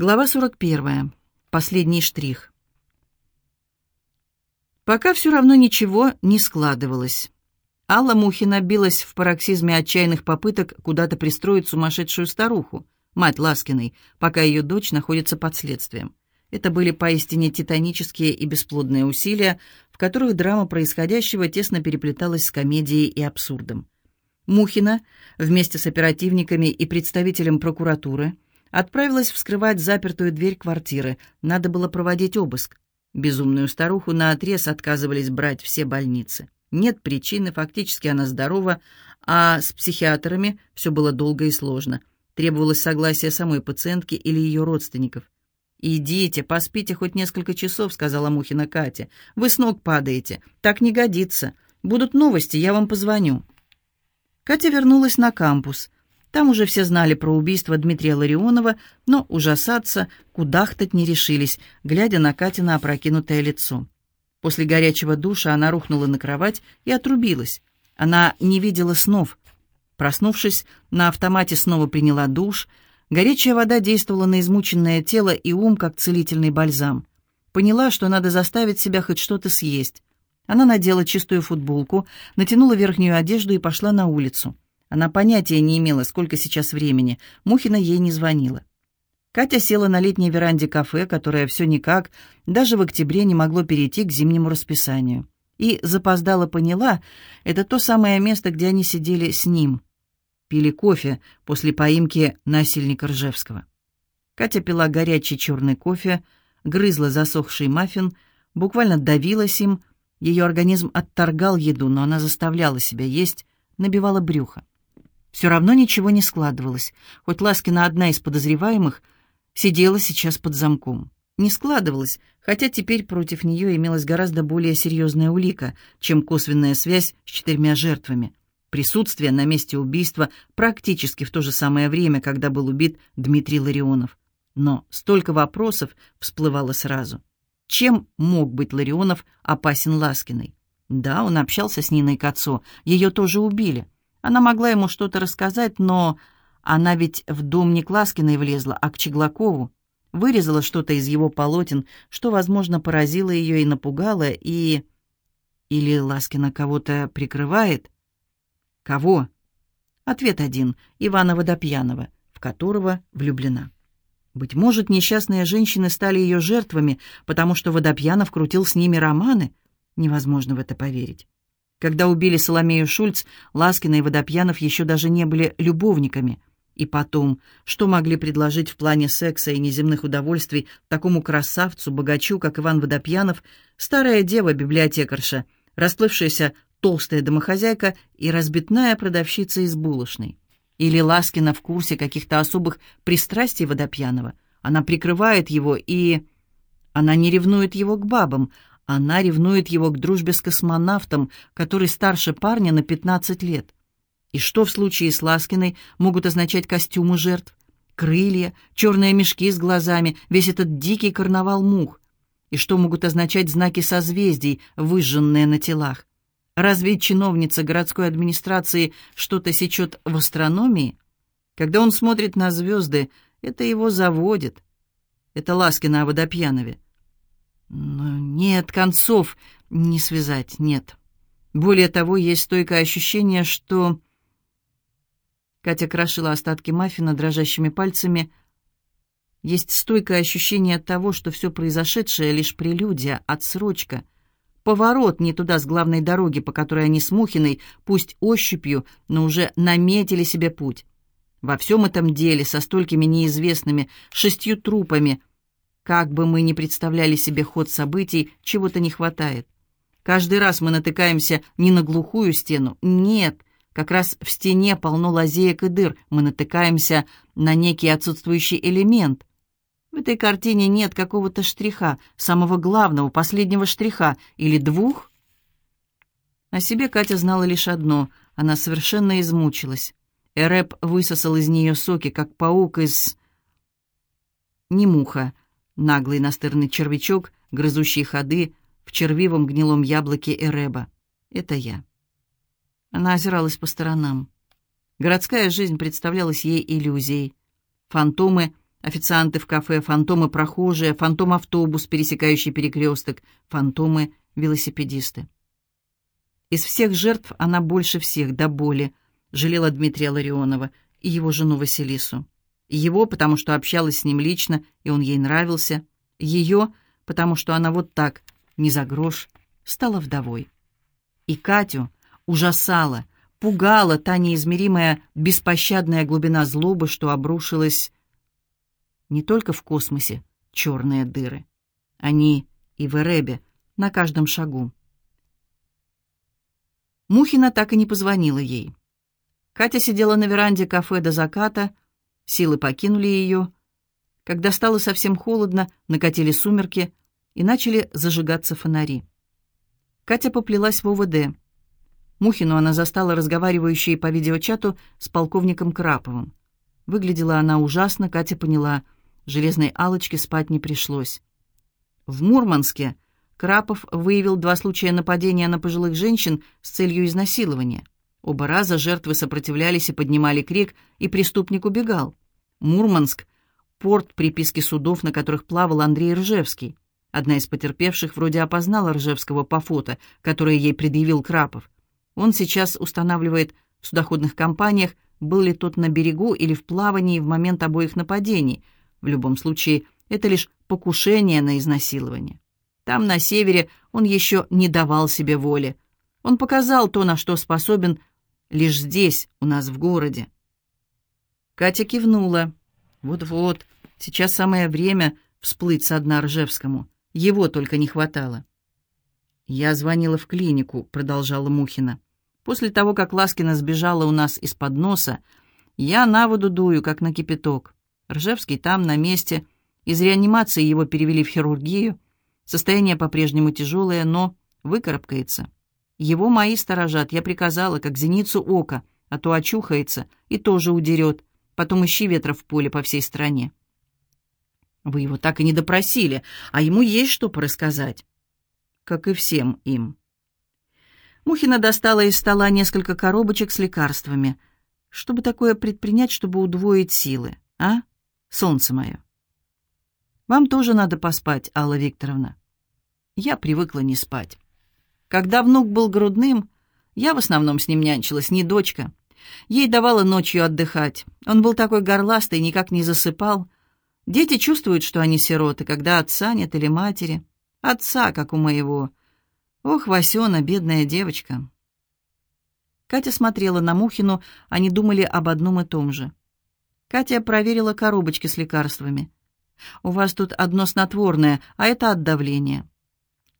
Глава 41. Последний штрих. Пока все равно ничего не складывалось. Алла Мухина билась в пароксизме отчаянных попыток куда-то пристроить сумасшедшую старуху, мать Ласкиной, пока ее дочь находится под следствием. Это были поистине титанические и бесплодные усилия, в которых драма происходящего тесно переплеталась с комедией и абсурдом. Мухина вместе с оперативниками и представителем прокуратуры отправилась вскрывать запертую дверь квартиры. Надо было проводить обыск. Безумную старуху наотрез отказывались брать все больницы. Нет причины, фактически она здорова, а с психиатрами все было долго и сложно. Требовалось согласие самой пациентки или ее родственников. «Идите, поспите хоть несколько часов», — сказала Мухина Катя. «Вы с ног падаете. Так не годится. Будут новости, я вам позвоню». Катя вернулась на кампус. Там уже все знали про убийство Дмитрия Ларионова, но ужасаться, кудахтать не решились, глядя на Катина опрокинутое лицо. После горячего душа она рухнула на кровать и отрубилась. Она не видела снов. Проснувшись, на автомате снова приняла душ. Горячая вода действовала на измученное тело и ум, как целительный бальзам. Поняла, что надо заставить себя хоть что-то съесть. Она надела чистую футболку, натянула верхнюю одежду и пошла на улицу. Она понятия не имела, сколько сейчас времени. Мухина ей не звонила. Катя села на летней веранде кафе, которое все никак, даже в октябре не могло перейти к зимнему расписанию. И запоздала поняла, это то самое место, где они сидели с ним. Пили кофе после поимки насильника Ржевского. Катя пила горячий черный кофе, грызла засохший маффин, буквально давилась им, ее организм отторгал еду, но она заставляла себя есть, набивала брюхо. Все равно ничего не складывалось, хоть Ласкина одна из подозреваемых сидела сейчас под замком. Не складывалось, хотя теперь против нее имелась гораздо более серьезная улика, чем косвенная связь с четырьмя жертвами. Присутствие на месте убийства практически в то же самое время, когда был убит Дмитрий Ларионов. Но столько вопросов всплывало сразу. Чем мог быть Ларионов опасен Ласкиной? Да, он общался с Ниной Кацо, ее тоже убили. Она могла ему что-то рассказать, но она ведь в дом не к Ласкиной влезла, а к Чеглакову. Вырезала что-то из его полотен, что, возможно, поразило ее и напугало, и... Или Ласкина кого-то прикрывает? Кого? Ответ один — Ивана Водопьянова, в которого влюблена. Быть может, несчастные женщины стали ее жертвами, потому что Водопьянов крутил с ними романы? Невозможно в это поверить. Когда убили Соломею Шульц, Ласкина и Водопьянов еще даже не были любовниками. И потом, что могли предложить в плане секса и неземных удовольствий такому красавцу, богачу, как Иван Водопьянов, старая дева-библиотекарша, расплывшаяся толстая домохозяйка и разбитная продавщица из булочной? Или Ласкина в курсе каких-то особых пристрастий Водопьянова. Она прикрывает его и... Она не ревнует его к бабам, она ревнует его к дружбе с космонавтом, который старше парня на 15 лет. И что в случае с Ласкиной могут означать костюмы жертв? Крылья, черные мешки с глазами, весь этот дикий карнавал мух. И что могут означать знаки созвездий, выжженные на телах? Разве чиновница городской администрации что-то сечет в астрономии? Когда он смотрит на звезды, это его заводит. Это Ласкина о Водопьянове. Но нет концов не связать, нет. Более того, есть стойкое ощущение, что... Катя крошила остатки маффина дрожащими пальцами. Есть стойкое ощущение того, что все произошедшее — лишь прелюдия, отсрочка — поворот не туда с главной дороги, по которой они с Мухиной, пусть ощупью, но уже наметили себе путь. Во всем этом деле, со столькими неизвестными, шестью трупами, как бы мы ни представляли себе ход событий, чего-то не хватает. Каждый раз мы натыкаемся не на глухую стену, нет, как раз в стене полно лазеек и дыр, мы натыкаемся на некий отсутствующий элемент. В этой картине нет какого-то штриха, самого главного, последнего штриха, или двух. О себе Катя знала лишь одно — она совершенно измучилась. Эреп высосал из нее соки, как паук из... Не муха, наглый настырный червячок, грызущий ходы в червивом гнилом яблоке Эреба. Это я. Она озиралась по сторонам. Городская жизнь представлялась ей иллюзией. Фантомы официанты в кафе, фантомы прохожие, фантом-автобус, пересекающий перекресток, фантомы-велосипедисты. Из всех жертв она больше всех до боли жалела Дмитрия Ларионова и его жену Василису. Его, потому что общалась с ним лично, и он ей нравился. Ее, потому что она вот так, не за грош, стала вдовой. И Катю ужасала, пугала та неизмеримая беспощадная глубина злобы, что обрушилась не только в космосе черные дыры. Они и в Эребе, на каждом шагу. Мухина так и не позвонила ей. Катя сидела на веранде кафе до заката, силы покинули ее. Когда стало совсем холодно, накатили сумерки и начали зажигаться фонари. Катя поплелась в ОВД. Мухину она застала разговаривающей по видеочату с полковником Краповым. Выглядела она ужасно, Катя поняла, железной алочке спать не пришлось. В Мурманске Крапов выявил два случая нападения на пожилых женщин с целью изнасилования. Оба раза жертвы сопротивлялись и поднимали крик, и преступник убегал. Мурманск — порт приписки судов, на которых плавал Андрей Ржевский. Одна из потерпевших вроде опознала Ржевского по фото, которое ей предъявил Крапов. Он сейчас устанавливает в судоходных компаниях, был ли тот на берегу или в плавании в момент обоих нападений. В любом случае, это лишь покушение на изнасилование. Там, на севере, он еще не давал себе воли. Он показал то, на что способен лишь здесь, у нас в городе. Катя кивнула. Вот-вот, сейчас самое время всплыть со дна Ржевскому. Его только не хватало. «Я звонила в клинику», — продолжала Мухина. «После того, как Ласкина сбежала у нас из-под носа, я на воду дую, как на кипяток. Ржевский там, на месте. Из реанимации его перевели в хирургию. Состояние по-прежнему тяжелое, но выкарабкается. Его мои сторожат, я приказала, как зеницу ока, а то очухается и тоже удерет. Потом ищи ветра в поле по всей стране. Вы его так и не допросили, а ему есть что порассказать. Как и всем им. Мухина достала из стола несколько коробочек с лекарствами. Чтобы такое предпринять, чтобы удвоить силы, а, солнце мое? Вам тоже надо поспать, Алла Викторовна. Я привыкла не спать. Когда внук был грудным, я в основном с ним нянчилась, не дочка. Ей давала ночью отдыхать. Он был такой горластый, никак не засыпал. Дети чувствуют, что они сироты, когда отца нет или матери. Отца, как у моего. Ох, Васена, бедная девочка. Катя смотрела на Мухину, они думали об одном и том же. Катя проверила коробочки с лекарствами. «У вас тут одно снотворное, а это от давления.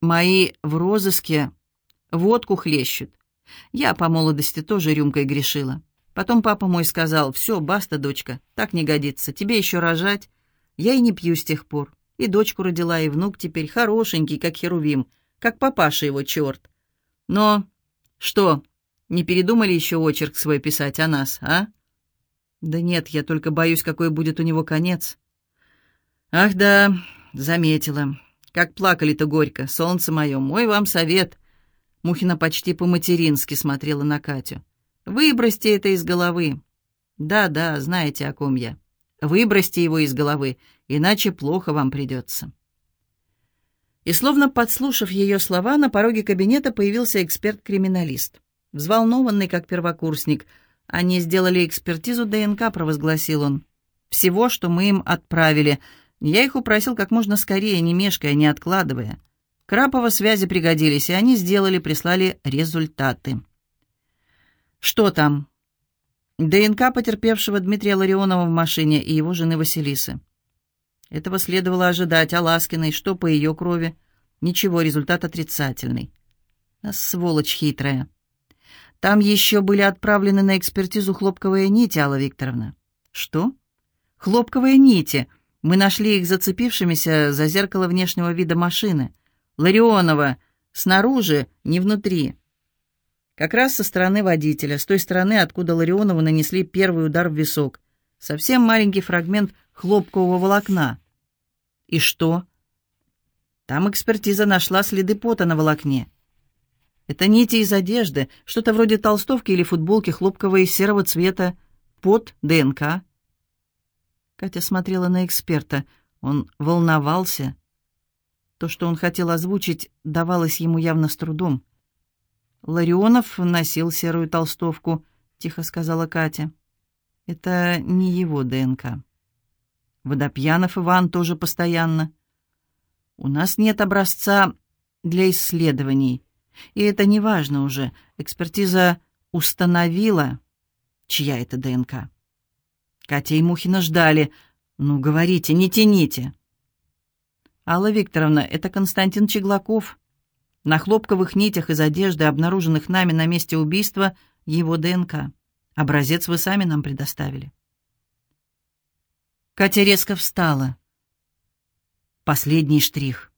Мои в розыске водку хлещут. Я по молодости тоже рюмкой грешила. Потом папа мой сказал, «Все, баста, дочка, так не годится, тебе еще рожать». Я и не пью с тех пор. И дочку родила, и внук теперь хорошенький, как Херувим, как папаша его черт. Но что, не передумали еще очерк свой писать о нас, а? Да нет, я только боюсь, какой будет у него конец. Ах да, заметила. Как плакали-то горько, солнце мое, мой вам совет. Мухина почти по-матерински смотрела на Катю. Выбросьте это из головы. Да-да, знаете, о ком я. Выбросьте его из головы, иначе плохо вам придется. И словно подслушав ее слова, на пороге кабинета появился эксперт-криминалист. Взволнованный, как первокурсник. «Они сделали экспертизу ДНК», — провозгласил он. «Всего, что мы им отправили. Я их упросил как можно скорее, не мешкая, не откладывая. Крапова связи пригодились, и они сделали, прислали результаты. Что там? ДНК потерпевшего Дмитрия Ларионова в машине и его жены Василисы. Этого следовало ожидать, а Ласкиной, что по ее крови? Ничего, результат отрицательный. А сволочь хитрая. Там еще были отправлены на экспертизу хлопковые нити, Алла Викторовна. Что? Хлопковые нити. Мы нашли их зацепившимися за зеркало внешнего вида машины. Ларионова снаружи, не внутри. Как раз со стороны водителя, с той стороны, откуда Ларионову нанесли первый удар в висок. Совсем маленький фрагмент хлопкового волокна. И что? Там экспертиза нашла следы пота на волокне. Это нити из одежды, что-то вроде толстовки или футболки хлопковой серого цвета, пот, ДНК. Катя смотрела на эксперта. Он волновался. То, что он хотел озвучить, давалось ему явно с трудом. «Ларионов носил серую толстовку», — тихо сказала Катя. «Это не его ДНК». «Водопьянов Иван тоже постоянно». «У нас нет образца для исследований, и это не важно уже. Экспертиза установила, чья это ДНК». Катя и Мухина ждали. «Ну, говорите, не тяните». «Алла Викторовна, это Константин Чеглаков. На хлопковых нитях из одежды, обнаруженных нами на месте убийства, его ДНК. Образец вы сами нам предоставили». Катя резко встала. Последний штрих.